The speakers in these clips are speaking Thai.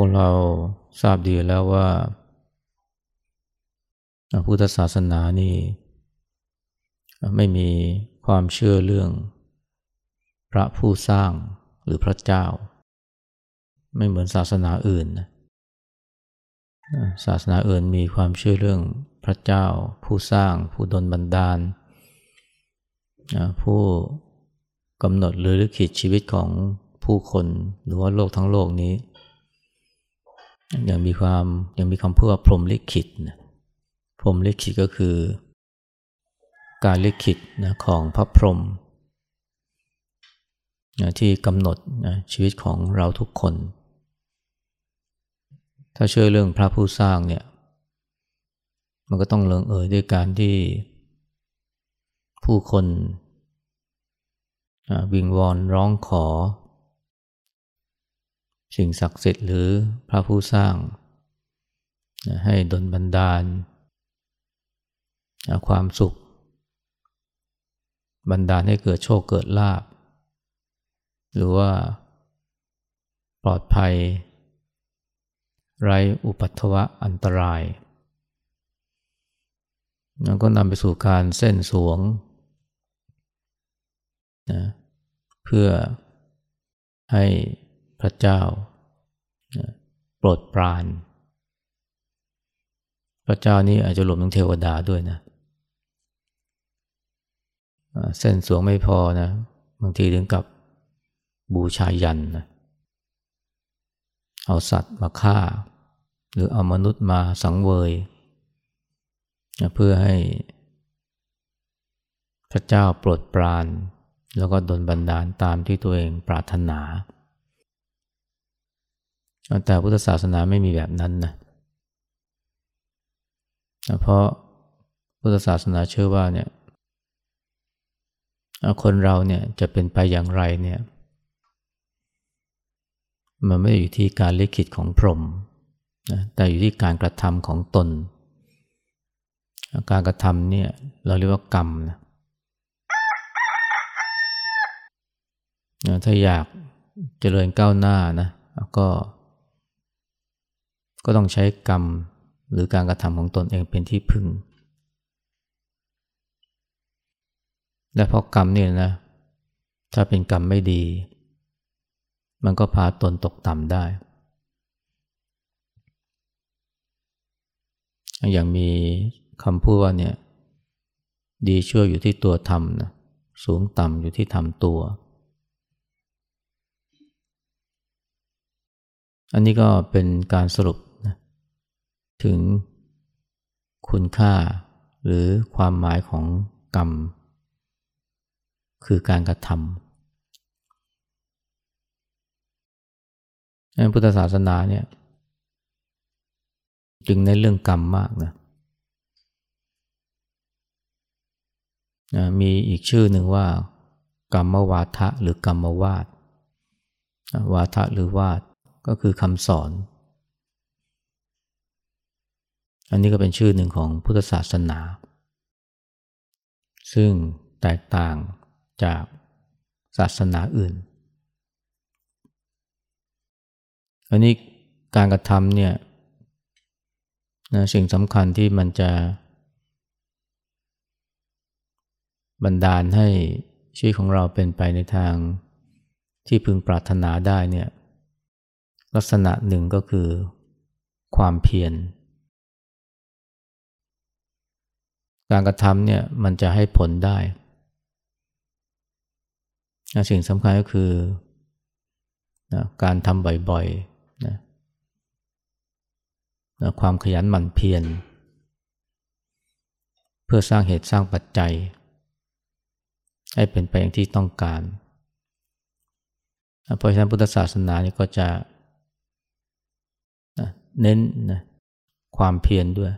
วกเราทราบดีแล้วว่าพุทธศาสนานี่ ไม่มีความเชื่อเรื่อง พระผู้สร้างหรือพระเจ้า ไม่เหมือนศาสนาอื่น ศาสนาอื่นมีความเชื่อเรื่องพระเจ้า ผู้สร้าง ผู้ดลบันดาล ผู้กำหนดหรือลิขิตชีวิตของผู้คนหรือว่าโลกทั้งโลกนี้ ยังมีความยังมีคำพูดว่าพรมลิขิตนะพรมลิขิตก็คือ การลิขิตนะของพระพรหมนะที่กำหนดนะชีวิตของเราทุกคน ถ้าเชื่อเรื่องพระผู้สร้างเนี่ย มันก็ต้องเลิงเอ่ยด้วยการที่ผู้คนวิงวอนร้องขอ สิ่งศักดิ์สิทธิ์หรือพระผู้สร้าง ให้ดลบันดาล ความสุข บันดาลให้เกิดโชคเกิดลาบ หรือว่าปลอดภัย ไร้อุปัตวะอันตรายแล้วก็นำไปสู่การเส้นสวงนะเพื่อให้ พระเจ้าโปรดปราน พระเจ้านี้อาจจะรวมถึงเทวดาด้วยนะเส้นสวงไม่พอนะบางทีถึงกับบูชายันนะเอาสัตว์มาฆ่า หรือเอามนุษย์มาสังเวย เพื่อให้พระเจ้าโปรดปราน แล้วก็ดลบันดาลตามที่ตัวเองปรารถนา แต่พุทธศาสนาไม่มีแบบนั้นนะเพราะพุทธศาสนาเชื่อว่าเนี่ยคนเราเนี่ยจะเป็นไปอย่างไรเนี่ยมันไม่ได้อยู่ที่การลิขิตของพรหมนะแต่อยู่ที่การกระทำของตน การกระทำเนี่ยเราเรียกว่ากรรมนะถ้าอยากเจริญก้าวหน้านะก็ ก็ต้องใช้กรรมหรือการกระทำของตนเองเป็นที่พึ่ง และเพราะกรรมเนี่ยนะ ถ้าเป็นกรรมไม่ดี มันก็พาตนตกต่ำได้ อย่างมีคำพูดว่าเนี่ย ดีชั่วอยู่ที่ตัวทำนะสูงต่ำอยู่ที่ทำตัว อันนี้ก็เป็นการสรุป ถึงคุณค่าหรือความหมายของกรรม คือการกระทำในพุทธศาสนาเนี่ยจึงในเรื่องกรรมมากนะมีอีกชื่อหนึ่งว่า กรรมวาทะหรือกรรมวาดวาทะหรือวาดก็คือคำสอน อันนี้ก็เป็นชื่อหนึ่งของพุทธศาสนา ซึ่งแตกต่างจากศาสนาอื่น อันนี้การกระทำเนี่ยนะสิ่งสำคัญที่มันจะบันดาลให้ชีวิตของเราเป็นไปในทางที่พึงปรารถนาได้เนี่ยลักษณะหนึ่งก็คือความเพียร การกระทำเนี่ยมันจะให้ผลได้ สิ่งสำคัญก็คือนะการทำบ่อยๆนะนะความขยันหมั่นเพียรเพื่อสร้างเหตุสร้างปัจจัย ให้เป็นไปอย่างที่ต้องการ เพราะฉะนั้นพุทธศาสนานี่ก็จะเน้นนะความเพียรด้วย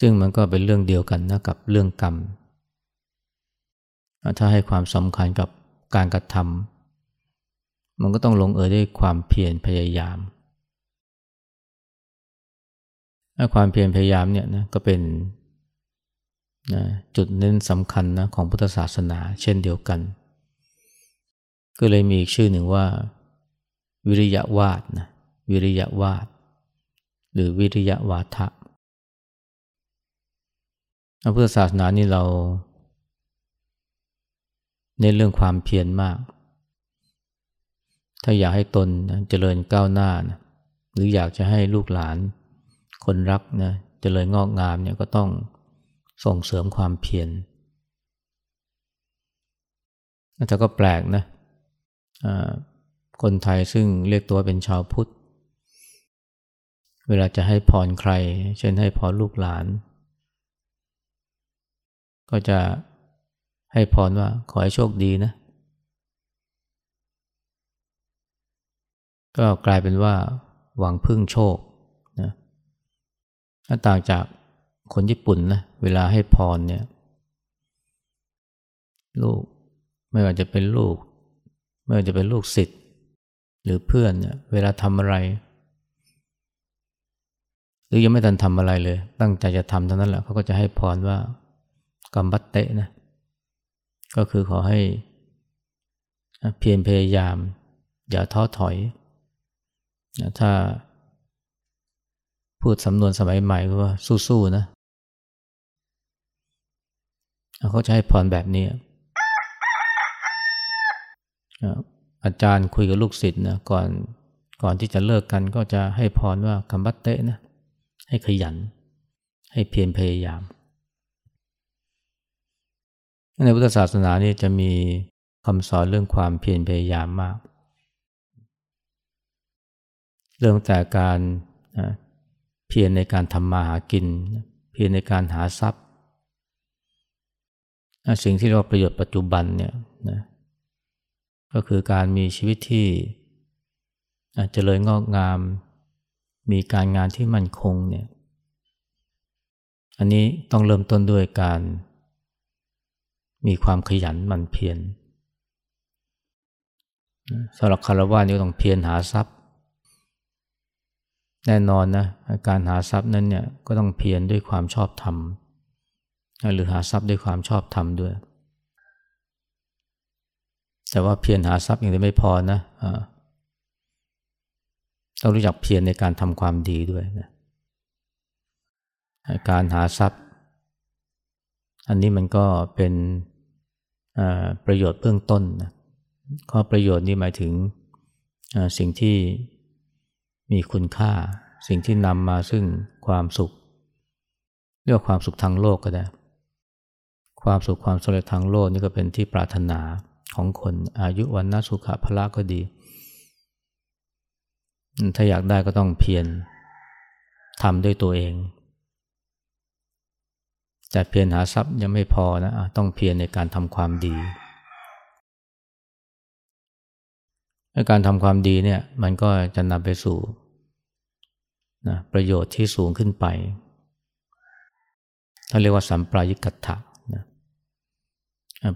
ซึ่งมันก็เป็นเรื่องเดียวกันนะกับเรื่องกรรม ถ้าให้ความสำคัญกับการกระทำมันก็ต้องลงเอยด้วยความเพียรพยายามความเพียรพยายามเนี่ยนะก็เป็นนะจุดเน้นสำคัญนะของพุทธศาสนาเช่นเดียวกัน ก็เลยมีอีกชื่อหนึ่งว่า วิริยะวาดนะวิริยะวาด หรือวิริยะวาทะ พุทธศาสนานี่เราเน้นเรื่องความเพียรมาก ถ้าอยากให้ตนเจริญก้าวหน้านะหรืออยากจะให้ลูกหลานคนรักนะเจริญงอกงามเนี่ยก็ต้องส่งเสริมความเพียรแต่ก็แปลกนะคนไทยซึ่งเรียกตัวเป็นชาวพุทธ เวลาจะให้พรใคร เช่นให้พรลูกหลาน ก็จะให้พรว่าขอให้โชคดีนะ ก็กลายเป็นว่าหวังพึ่งโชคนะต่างจากคนญี่ปุ่นนะเวลาให้พรเนี่ย ลูกไม่ว่าจะเป็นลูก ไม่ว่าจะเป็นลูกศิษย์หรือเพื่อนเนี่ยเวลาทำอะไร หรือยังไม่ทันทำอะไรเลย ตั้งใจจะทำเท่านั้นแหละเขาก็จะให้พรว่า กรรมบัตเตะนะก็คือขอให้เพียรพยายาม อย่าท้อถอยถ้าพูดสำนวนสมัยใหม่ก็ว่าสู้ๆนะเขาจะให้พรแบบนี้อาจารย์คุยกับลูกศิษย์นะก่อนก่อนที่จะเลิกกันก็จะให้พรว่าคำบัตเตะนะให้ขยัน ให้เพียรพยายาม ในพุทธศาสนานี่จะมีคำสอนเรื่องความเพียรพยายามมาก เรื่องแต่การเพียรในการทำมาหากิน เพียรในการหาทรัพย์ สิ่งที่เราประโยชน์ปัจจุบันเนี่ยนะก็คือการมีชีวิตที่เจริญงอกงาม มีการงานที่มั่นคงเนี่ย อันนี้ต้องเริ่มต้นด้วยการ มีความขยันหมั่นเพียรสำหรับคารวะนี่ต้องเพียรหาทรัพย์ แน่นอนนะการหาทรัพย์นั้นเนี่ยก็ต้องเพียรด้วยความชอบธรรมหรือหาทรัพย์ด้วยความชอบธรรมด้วย แต่ว่าเพียรหาทรัพย์อย่างเดียวไม่พอนะต้องรู้จักเพียรในการทำความดีด้วยนะการหาทรัพย์ อันนี้มันก็เป็นประโยชน์เบื้องต้นนะข้อประโยชน์นี้หมายถึงสิ่งที่มีคุณค่า สิ่งที่นำมาซึ่งความสุข เรียกว่าความสุขทางโลกก็ได้ ความสุขความสำเร็จทางโลกนี่ก็เป็นที่ปรารถนาของคนอายุวันนาสุขะพละก็ดี ถ้าอยากได้ก็ต้องเพียรทำด้วยตัวเอง แต่เพียรหาทรัพย์ยังไม่พอนะต้องเพียรในการทำความดีการทำความดีเนี่ยมันก็จะนำไปสู่นะประโยชน์ที่สูงขึ้นไปถ้าเรียกว่าสัมปรายิกัตถะ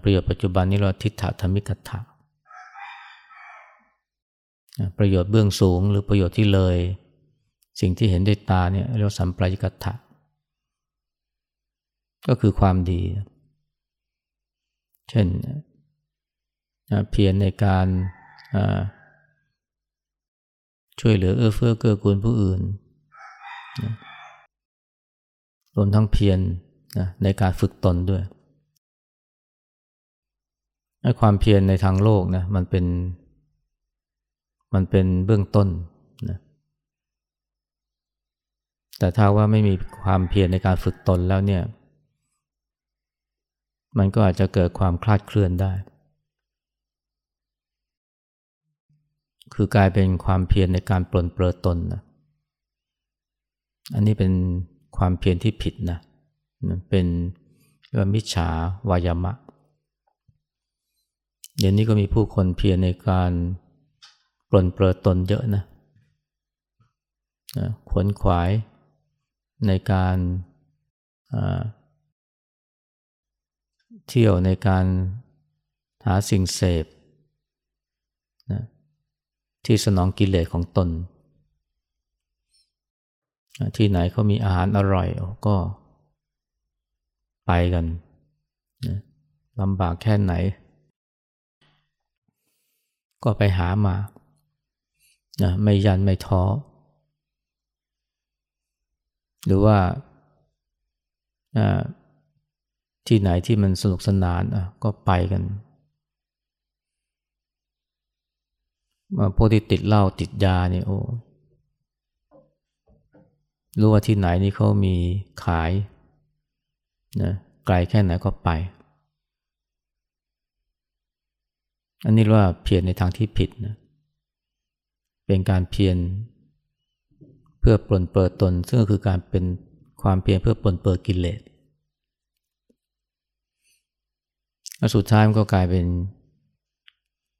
ประโยชน์ปัจจุบันนี้เราทิฏฐธรรมิกัตถะประโยชน์เบื้องสูงหรือประโยชน์ที่เลย สิ่งที่เห็นด้วยตาเนี่ยเรียกว่าสัมปรายกัตถะ ก็คือความดี เช่นเพียรในการช่วยเหลือเอื้อเฟื้อเกื้อกูลผู้อื่นรวมทั้งเพียรในการฝึกตนด้วยความเพียรในทางโลกนะมันเป็นมันเป็นเบื้องต้นนะแต่ถ้าว่าไม่มีความเพียรในการฝึกตนแล้วเนี่ย มันก็อาจจะเกิดความคลาดเคลื่อนได้ คือกลายเป็นความเพียรในการปลนเปลือตนนะอันนี้เป็นความเพียรที่ผิดนะเป็นว่ามิจฉาวายามะ เดี๋ยวนี้ก็มีผู้คนเพียรในการปลนเปลือตนเยอะนะขวนขวายในการ เที่ยวในการหาสิ่งเสพนะที่สนองกิเลสของตน ที่ไหนเขามีอาหารอร่อยก็ไปกันนะลำบากแค่ไหน ก็ไปหามานะไม่ยันไม่ท้อ หรือว่า ที่ไหนที่มันสนุกสนานก็ไปกันมาพวกที่ติดเหล้าติดยาเนี่ยโอ้รู้ว่าที่ไหนนี่เขามีขายนะไกลแค่ไหนก็ไป อันนี้ว่าเพียรในทางที่ผิดนะเป็นการเพียรเพื่อปลนเปิดตน ซึ่งก็คือการเป็นความเพียรเพื่อปลนเปิดกิเลส แล้วสุดท้ายมันก็กลายเป็น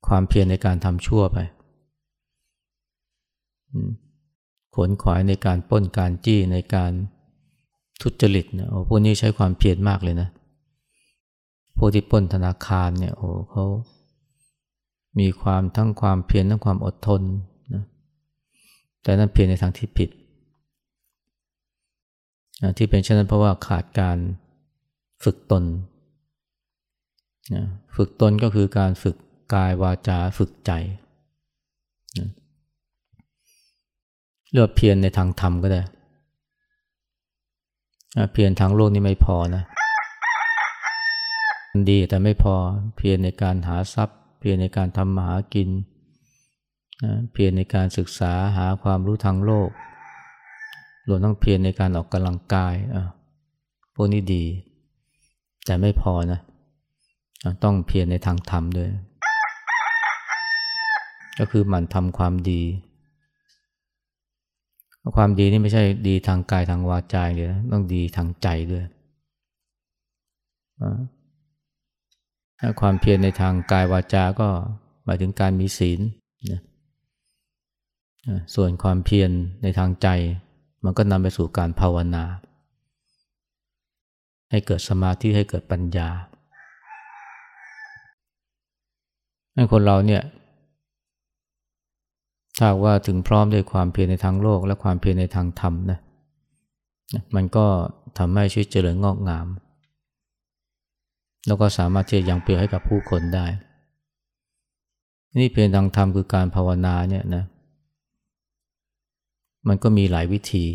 ความเพียรในการทำชั่วไปขนขวายในการป้นการจี้ในการทุจริตนะโอ้พวกนี้ใช้ความเพียรมากเลยนะ พวกที่ป้นธนาคารเนี่ยโอ้เขามีความทั้งความเพียรทั้งความอดทนนะแต่นั้นเพียรในทางที่ผิดที่เป็นเช่นนั้นเพราะว่าขาดการฝึกตน นะฝึกตนก็คือการฝึกกายวาจาฝึกใจนะเลือกเพียรในทางธรรมก็ได้ เพียรทางโลกนี่ไม่พอนะดีแต่ไม่พอเพียรในการหาทรัพย์ เพียรในการทำมาหากินเพียรในการศึกษาหาความรู้ทางโลกรวมทั้งเพียรในการออกกำลังกายพวกนี้ดี แต่ไม่พอนะ ต้องเพียรในทางธรรมด้วย ก็คือมันทำความดี ความดีนี่ไม่ใช่ดีทางกายทางวาจาเลยนะต้องดีทางใจด้วยถ้าความเพียรในทางกายวาจาก็หมายถึงการมีศีลนะส่วนความเพียรในทางใจ มันก็นำไปสู่การภาวนา ให้เกิดสมาธิให้เกิดปัญญา ให้คนเราเนี่ยถ้าว่าถึงพร้อมด้วยความเพียรในทางโลกและความเพียรในทางธรรมนะมันก็ทำให้ชีวิตเจริญงอกงาม แล้วก็สามารถที่จะยังเปลี่ยนให้กับผู้คนได้ นี่เพียรทางธรรมคือการภาวนาเนี่ยนะมันก็มีหลายวิธี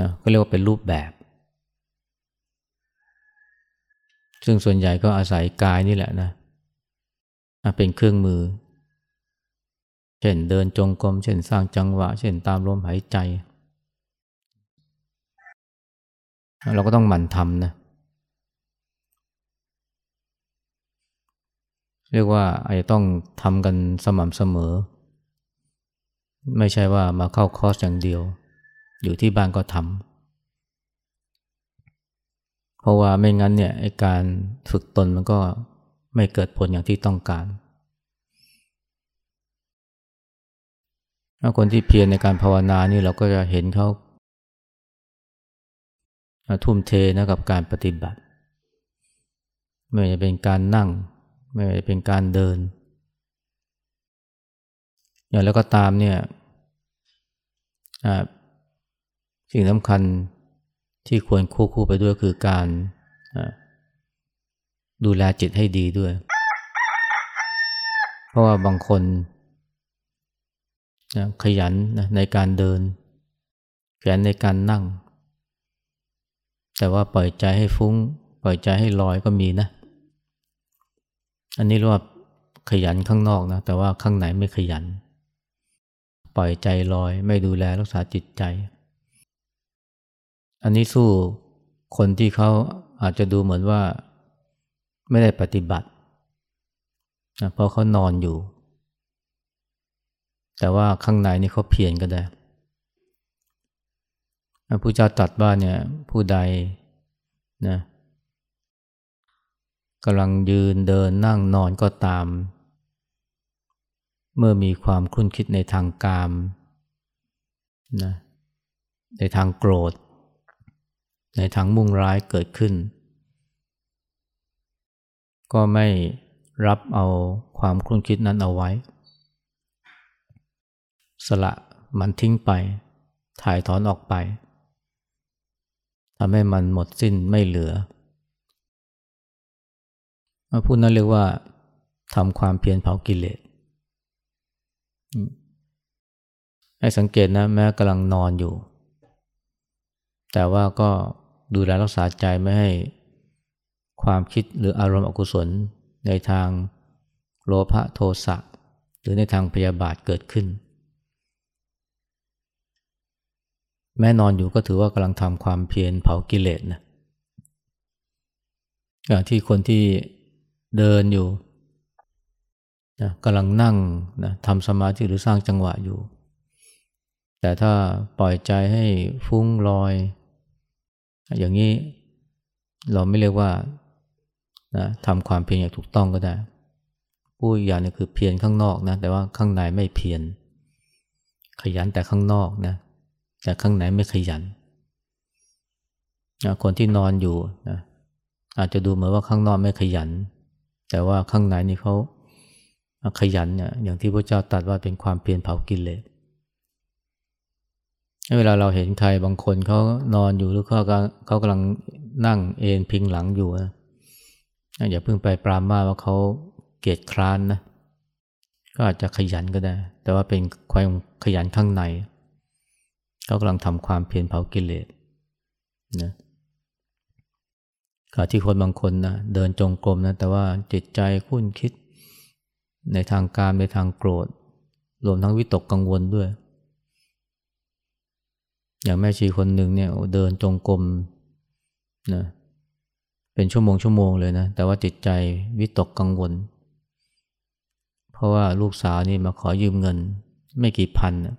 นะก็เรียกว่าเป็นรูปแบบ ซึ่งส่วนใหญ่ก็อาศัยกายนี่แหละนะเป็นเครื่องมือ เช่นเดินจงกรม เช่นสร้างจังหวะ เช่นตามลมหายใจ เราก็ต้องหมั่นทำนะ เรียกว่าอาจจะต้องทำกันสม่ำเสมอ ไม่ใช่ว่ามาเข้าคอร์สอย่างเดียว อยู่ที่บ้านก็ทำ เพราะว่าไม่งั้นเนี่ยการฝึกตนมันก็ไม่เกิดผลอย่างที่ต้องการคนที่เพียรในการภาวนานี่เราก็จะเห็นเขาทุ่มเทนะกับการปฏิบัติ ไม่ว่าจะเป็นการนั่ง ไม่ว่าจะเป็นการเดิน อย่างแล้วก็ตามเนี่ยสิ่งสำคัญ ที่ควรคู่คู่ไปด้วยคือการดูแลจิตให้ดีด้วย เพราะว่าบางคนนะขยันนะในการเดิน ขยันในการนั่ง แต่ว่าปล่อยใจให้ฟุ้ง ปล่อยใจให้ลอยก็มีนะ อันนี้เรียกว่าขยันข้างนอกนะ แต่ว่าข้างในไม่ขยัน ปล่อยใจลอย ไม่ดูแลรักษาจิตใจ อันนี้สู้คนที่เขาอาจจะดูเหมือนว่าไม่ได้ปฏิบัตินะเพราะเขานอนอยู่ แต่ว่าข้างในนี่เขาเพียรก็ได้พระพุทธเจ้าตรัสว่าเนี่ยผู้ใดนะกำลังยืนเดินนั่งนอนก็ตาม เมื่อมีความคุ้นคิดในทางกามนะในทางโกรธ ในทางมุ่งร้ายเกิดขึ้น ก็ไม่รับเอาความคุ้นคิดนั้นเอาไว้ สละมันทิ้งไป ถ่ายถอนออกไปทำให้มันหมดสิ้นไม่เหลือพูดนั้นเรียกว่าทำความเพียรเผากิเลสให้สังเกตนะแม้กำลังนอนอยู่ แต่ว่าก็ ดูแลรักษาใจไม่ให้ความคิดหรืออารมณ์อกุศลในทางโลภะโทสะหรือในทางพยาบาทเกิดขึ้น แม้นอนอยู่ก็ถือว่ากำลังทำความเพียรเผากิเลสนะที่คนที่เดินอยู่นะกำลังนั่งนะทำสมาธิหรือสร้างจังหวะอยู่ แต่ถ้าปล่อยใจให้ฟุ้งลอย อย่างนี้เราไม่เรียกว่านะทำความเพียรอย่างถูกต้องก็ได้ผู้อย่างนี้คือเพียรข้างนอกนะ แต่ว่าข้างในไม่เพียรขยันแต่ข้างนอกนะ แต่ข้างในไม่ขยันนะคนที่นอนอยู่นะอาจจะดูเหมือนว่าข้างนอกไม่ขยัน แต่ว่าข้างในนี่เขาขยันเนี่ยอย่างที่พระเจ้าตรัสว่าเป็นความเพียรเผากินเลย เวลาเราเห็นใครบางคนเขานอนอยู่หรือเขาเขากำลังนั่งเอนพิงหลังอยู่นะอย่าเพิ่งไปปรามาว่าเขาเกียจคร้านนะก็อาจจะขยันก็ได้ แต่ว่าเป็นความขยันข้างในเขากำลังทำความเพียรเผากิเลสนะขณะที่คนบางคนนะเดินจงกรมนะแต่ว่าจิตใจคุ้นคิดในทางการในทางโกรธ รวมทั้งวิตกกังวลด้วย อย่างแม่ชีคนหนึ่งเนี่ยเดินจงกรมนะเป็นชั่วโมงชั่วโมงเลยนะ แต่ว่าจิตใจวิตกกังวล เพราะว่าลูกสาวนี่มาขอยืมเงิน ไม่กี่พันนะ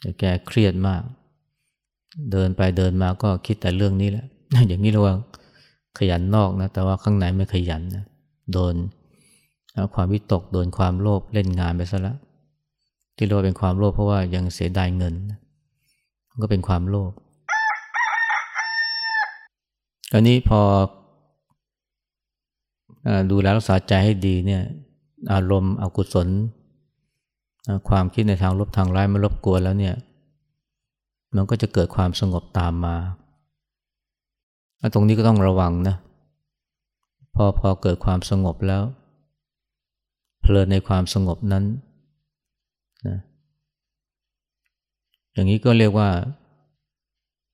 แต่แกเครียดมาก เดินไปเดินมาก็คิดแต่เรื่องนี้แหละ อย่างนี้เรียกว่าขยันนอกนะ แต่ว่าข้างในไม่ขยันนะ โดนความวิตก โดนความโลภเล่นงานไปซะแล้วที่เรียกว่าเป็นความโลภเพราะว่ายังเสียดายเงิน ก็เป็นความโลภคราวนี้พอดูแลรักษาใจให้ดีเนี่ย อารมณ์อกุศล ความคิดในทางลบทางร้ายไม่รบกวนแล้วเนี่ย มันก็จะเกิดความสงบตามมา ตรงนี้ก็ต้องระวังนะ พอพอเกิดความสงบแล้ว เพลินในความสงบนั้นนะ อย่างนี้ก็เรียกว่า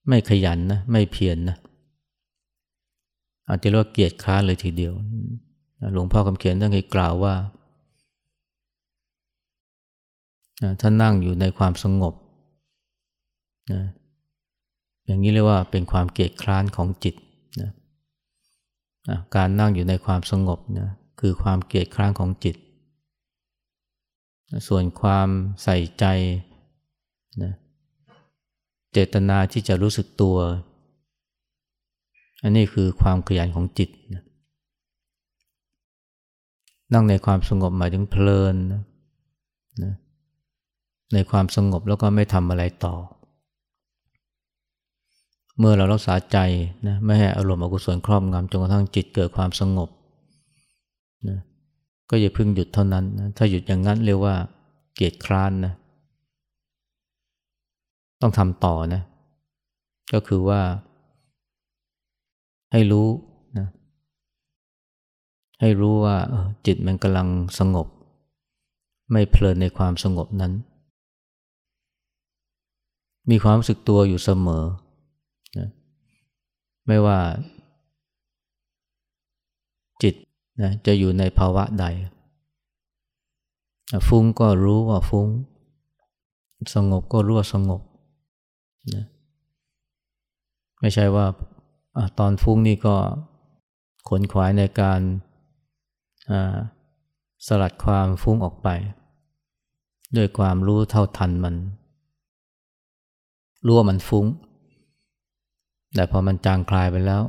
ไม่ขยันนะไม่เพียรนนะอาจจะเรียกว่าเกียรติค้านเลยทีเดียว หลวงพ่อคำเขียนท่านเคยกล่าวว่าท่านนั่งอยู่ในความสงบนะอย่างนี้เรียกว่าเป็นความเกียรติคร้านของจิตนะการนั่งอยู่ในความสงบนะคือความเกียรติคร้านของจิต ส่วนความใส่ใจนะ เจตนาที่จะรู้สึกตัว อันนี้คือความขยันของจิต นั่งในความสงบหมายถึงเพลินนะในความสงบแล้วก็ไม่ทำอะไรต่อ เมื่อเรารักษาใจนะไม่ให้อารมณ์อกุศลครอบงำจนกระทั่งจิตเกิดความสงบนะก็อย่าพึ่งหยุดเท่านั้นนะถ้าหยุดอย่างนั้นเรียกว่าเกียจคร้านนะ ต้องทำต่อนะ ก็คือว่า ให้รู้นะให้รู้ว่าจิตมันกำลังสงบ ไม่เพลินในความสงบนั้น มีความรู้สึกตัวอยู่เสมอนะไม่ว่า จิตนะจะอยู่ในภาวะใด ฟุ้งก็รู้ว่าฟุ้ง สงบก็รู้ว่าสงบ นะไม่ใช่ว่าตอนฟุ้งนี่ก็ขนขวายในการสลัดความฟุ้งออกไป ด้วยความรู้เท่าทันมัน รู้ว่ามันฟุ้ง แต่พอมันจางคลายไปแล้ว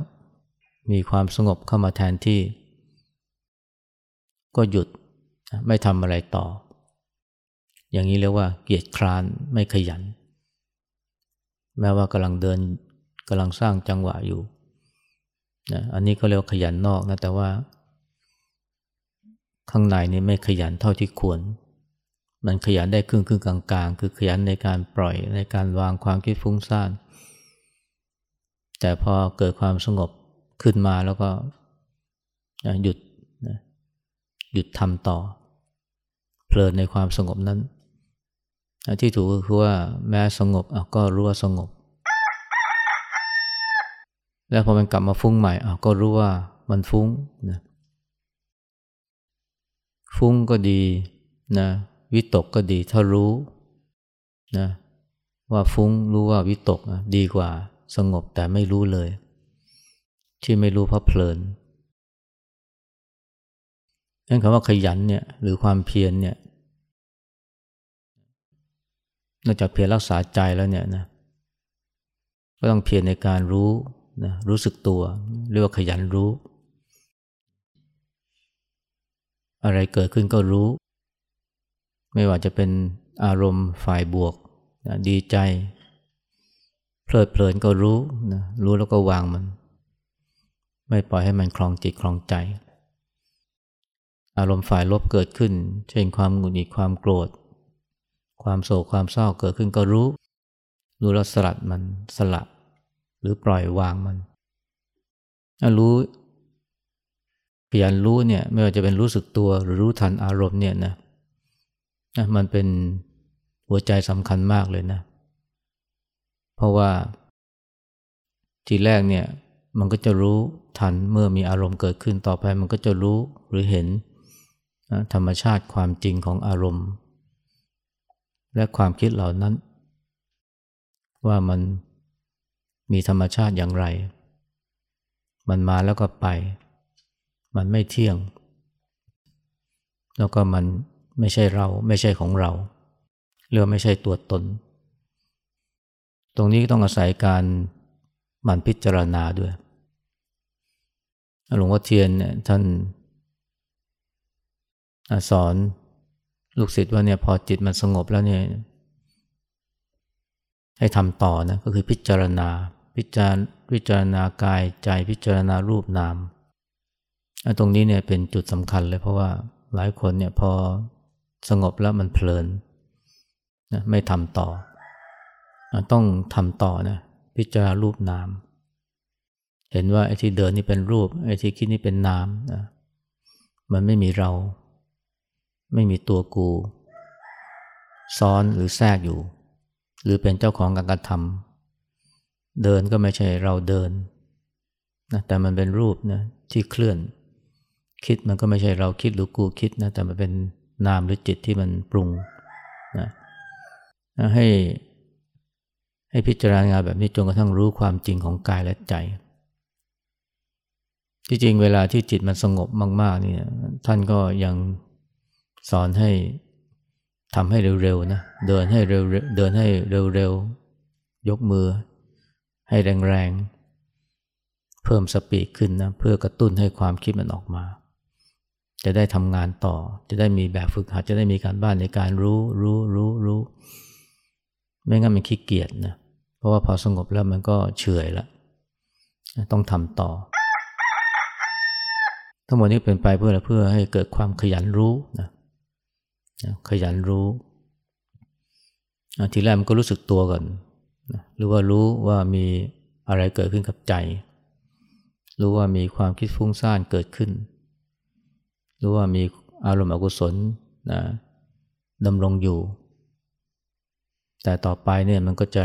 มีความสงบเข้ามาแทนที่ ก็หยุดไม่ทำอะไรต่อ อย่างนี้เรียกว่าเกียจคร้านไม่ขยัน แม้ว่ากำลังเดินกำลังสร้างจังหวะอยู่นะอันนี้ก็เรียกขยันนอกนะแต่ว่า ข้างในนี่ไม่ขยันเท่าที่ควร มันขยันได้ครึ่งครึ่งกลางๆคือขยันในการปล่อยในการวางความคิดฟุ้งซ่าน แต่พอเกิดความสงบขึ้นมาแล้วก็หยุดหยุดทำต่อ เพลินในความสงบนั้น ที่ถูกก็คือว่าแม้สงบก็รู้ว่าสงบ แล้วพอมันกลับมาฟุ้งใหม่ก็รู้ว่ามันฟุ้งนะฟุ้งก็ดีนะวิตกก็ดีถ้ารู้นะว่าฟุ้งรู้ว่าวิตกนะดีกว่าสงบแต่ไม่รู้เลย ที่ไม่รู้เพราะเพลินนั่นคำว่าขยันเนี่ยหรือความเพียรเนี่ย นอกจากเพียรรักษาใจแล้วเนี่ยนะก็ต้องเพียรในการรู้นะรู้สึกตัวเรียกว่าขยันรู้ อะไรเกิดขึ้นก็รู้ ไม่ว่าจะเป็นอารมณ์ฝ่ายบวกนะดีใจ เพลิดเพลินก็รู้นะรู้แล้วก็วางมัน ไม่ปล่อยให้มันคลองจิตคลองใจ อารมณ์ฝ่ายลบเกิดขึ้น เช่นความหงุดหงิดความโกรธ ความโศกความเศร้าเกิดขึ้นก็รู้รู้แล้วสลัดมันสลัดหรือปล่อยวางมันรู้พยนรู้เนี่ยไม่ว่าจะเป็นรู้สึกตัวหรือรู้ทันอารมณ์เนี่ยนะนะมันเป็นหัวใจสำคัญมากเลยนะ เพราะว่าทีแรกเนี่ยมันก็จะรู้ทันเมื่อมีอารมณ์เกิดขึ้นต่อไป มันก็จะรู้หรือเห็นนะธรรมชาติความจริงของอารมณ์ และความคิดเหล่านั้น ว่ามันมีธรรมชาติอย่างไร มันมาแล้วก็ไป มันไม่เที่ยง แล้วก็มันไม่ใช่เราไม่ใช่ของเราเรือไม่ใช่ตัวตน ตรงนี้ต้องอาศัยการหมั่นพิจารณาด้วยหลวงพ่อเทียนเนี่ยท่านสอน ลูกศิษย์ว่าเนี่ยพอจิตมันสงบแล้วเนี่ยให้ทำต่อนะก็คือพิจารณา พิจารพิจารณากายใจพิจารณารูปนามตรงนี้เนี่ยเป็นจุดสำคัญเลยเพราะว่าหลายคนเนี่ยพอสงบแล้วมันเพลินนะไม่ทำต่อ ต้องทำต่อนะพิจารณารูปนาม เห็นว่าไอ้ที่เดินนี่เป็นรูปไอ้ที่คิดนี่เป็นนามนะมันไม่มีเรา ไม่มีตัวกู ซ้อนหรือแทรกอยู่ หรือเป็นเจ้าของการกระทำเดินก็ไม่ใช่เราเดินนะแต่มันเป็นรูปนะที่เคลื่อน คิดมันก็ไม่ใช่เราคิดหรือกูคิดนะแต่มันเป็นนามหรือจิตที่มันปรุงนะให้ให้พิจารณาแบบนี้จนกระทั่งรู้ความจริงของกายและใจ ที่จริงเวลาที่จิตมันสงบมากๆนี่ท่านก็ยัง สอนให้ทำให้เร็วๆนะเดินให้เร็วเดินให้เร็วๆยกมือ ให้แรงๆ เพิ่มสปีดขึ้นนะเพื่อกระตุ้นให้ความคิดมันออกมา จะได้ทำงานต่อ จะได้มีแบบฝึกหัดจะได้มีการบ้านในการรู้รู้รู้รู้ไม่งั้นมันขี้เกียจนะเพราะว่าพอสงบแล้วมันก็เฉยละต้องทำต่อ ทั้งหมดนี้เป็นไปเพื่ออะไรเพื่อให้เกิดความขยันรู้นะ ขยันรู้ทีแรกมันก็รู้สึกตัวก่อนหรือว่ารู้ว่ามีอะไรเกิดขึ้นกับใจ รู้ว่ามีความคิดฟุ้งซ่านเกิดขึ้น รู้ว่ามีอารมณ์อกุศลนะดำรงอยู่ แต่ต่อไปเนี่ยมันก็จะ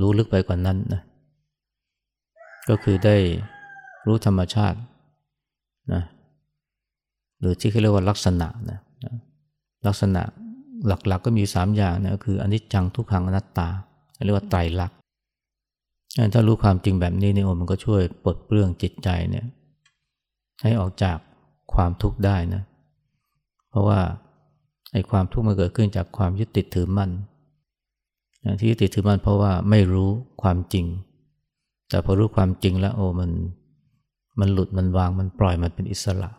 รู้ลึกไปกว่านั้นนะก็คือได้รู้ธรรมชาตินะหรือที่เขาเรียกว่าลักษณะนะ ลักษณะหลักๆกก็มีสามอย่างนะคืออนิจจังทุกขังอนัตตา เรียกว่าไตรลักษณ์ถ้ารู้ความจริงแบบนี้เนี่ยมันก็ช่วยปลดเปลื้องจิตใจเนี่ยให้ออกจากความทุกข์ได้นะ เพราะว่าไอ้ความทุกข์มันเกิดขึ้นจากความยึดติดถือมั่นที่ยึดติดถือมั่นเพราะว่าไม่รู้ความจริง แต่พอรู้ความจริงแล้วโอ้มันมันหลุดมันวางมันปล่อยมันเป็นอิสระ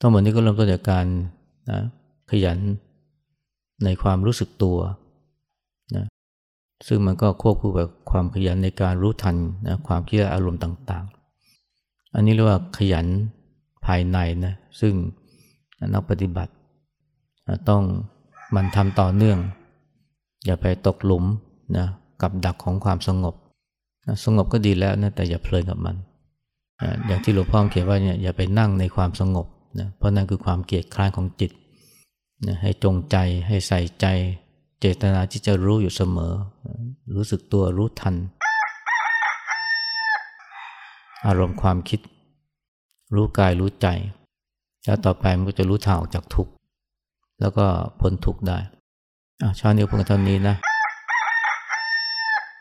ทั้งหมดนี้ก็เริ่มต้นจากการนะ ขยันในความรู้สึกตัวนะซึ่งมันก็ควบคู่กับความขยันในการรู้ทันนะความคิดอารมณ์ต่างๆ อันนี้เรียกว่าขยันภายในนะซึ่งนักปฏิบัติ ต้องมันทำต่อเนื่อง อย่าไปตกหลุมนะกับดักของความสงบนะสงบก็ดีแล้วนะแต่อย่าเพลินกับมันอย่างที่หลวงพ่อเขียนว่าเนี่ยอย่าไปนั่งในความสงบนะเพราะนั่นคือความเกลียดคร้านของจิต นะให้จงใจให้ใส่ใจ เจตนาที่จะรู้อยู่เสมอ รู้สึกตัวรู้ทัน อารมณ์ความคิด รู้กายรู้ใจ แล้วต่อไปมันก็จะรู้ทางออกจากทุกข์ แล้วก็พ้นทุกข์ได้ชาเนี้พูดกันเท่านี้นะ